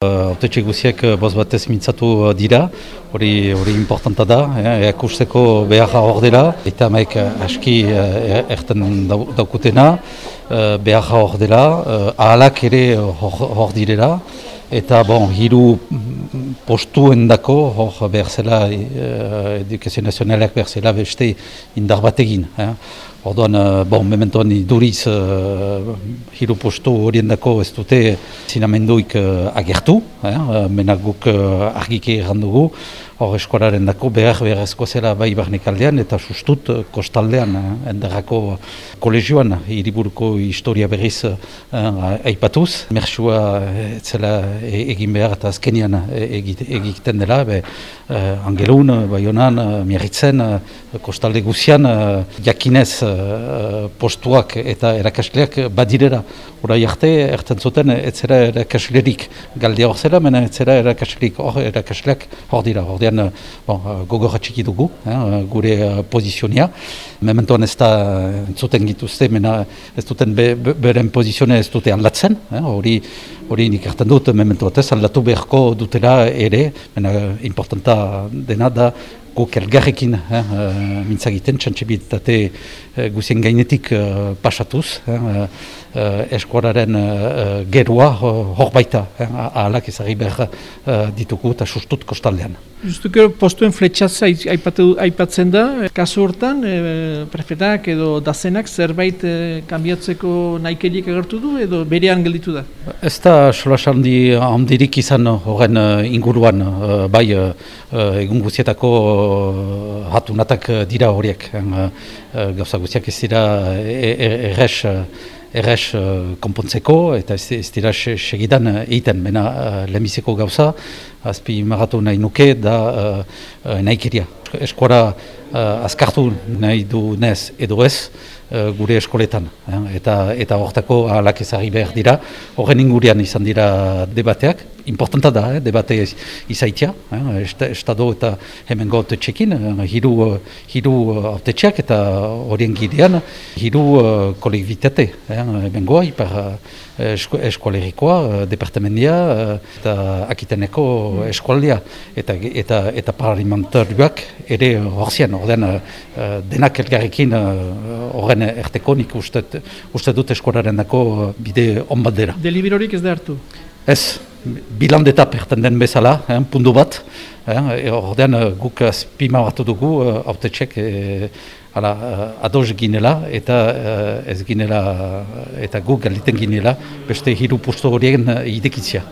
Autetxe guziek boz batez mintzatu dira, hori hori importanta da, eakusteko beharra hor dela, eta maik aski erten daukutena, beharra hor dela, ahalak ere hor direla, eta bon, hiru postuen dako, hor behar zela, edukazio nazionalak behar zela beste indar bat egin. Orduan, bon, mementoan iduriz uh, hiru postu horien dako ez dute zinamenduik uh, agertu, eh, menak guk uh, argike errandugu, hor eskolaren dako behar behar ezko zela bai barnek aldean eta sustut kostaldean eh, endarrako kolegioan hiriburuko historia berriz eh, aipatuz. Mersua zela egin behar eta azkenian egiten dela, be, eh, Angelun, Bayonan, Mieritzen, kostalde guzian, jakinez postuak eta erakasleak badirera. Hora jarte, erten zuten, ez zera erakaslerik galdia hor zela, mena ez zera erakaslerik hor erakasleak hor dira. Hor dian, bon, gogorra dugu, eh, gure pozizionia. Mementoan ez da entzuten gituzte, mena ez duten be, be, beren pozizionia ez dute aldatzen. Hori eh, hori nik erten dut, mementoan ez aldatu beharko dutela ere, mena importanta dena da, guk elgarrekin eh, mintzagiten, txantxibitate eh, guzien gainetik eh, pasatuz, eh, eh, eskuararen eh, gerua hor baita, eh, ahalak ezagri behar eh, ditugu eta sustut kostaldean. Justuko postuen fletxatza aipatzen da, kasu hortan, e, prefetak edo dazenak zerbait e, kanbiatzeko naikerik agertu du edo berean gelditu da? Ez da solas handi handirik izan horren inguruan, bai egun guzietako hatunatak dira horiek. Gauza guziak ez dira errez errez uh, konpontzeko eta ez, ez dira segidan egiten, mena uh, lehenbizeko gauza, azpi maratu nahi nuke da uh, uh, Eskuara uh, azkartu nahi du nez edo ez, uh, gure eskoletan. Eh? Eta eta hortako ahalak ezagri behar dira, horren ingurian izan dira debateak, importanta da, eh? debate izaitia, eh? estado eta hemen gote txekin, eh? hiru, hiru autetxeak eta horien gidean, hiru uh, kolektivitate, eh? hemen goa, ipar esko, eskolerikoa, departamentia eta akiteneko eskualdea eta eta eta paralimentarioak ere horzian, orden denak elgarrekin horren den erteko nik uste, uste dut eskoraren dako bide on bat dira. Deliberorik ez da hartu? Ez, bilandeta perten den bezala, eh, pundu bat. Eh, Ordean guk azpima batu dugu, haute uh, txek, eh, ala, uh, adoz ginela eta uh, ez ginela eta guk galiten ginela beste hiru posto horien uh, idekitzia.